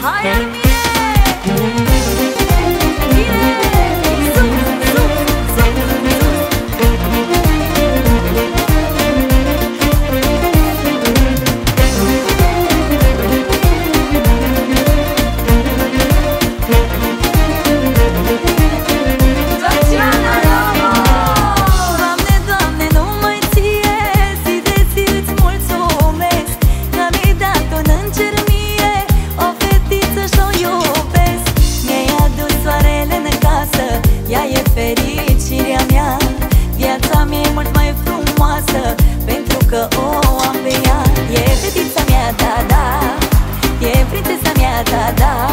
Hi, Amy. că o am pe ea. E fetița mea, da, da. E prințesa mea, da, da.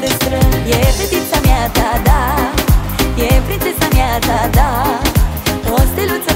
te strâng. E fetița mea, da, da. E prințesa mea, da, da. O steluță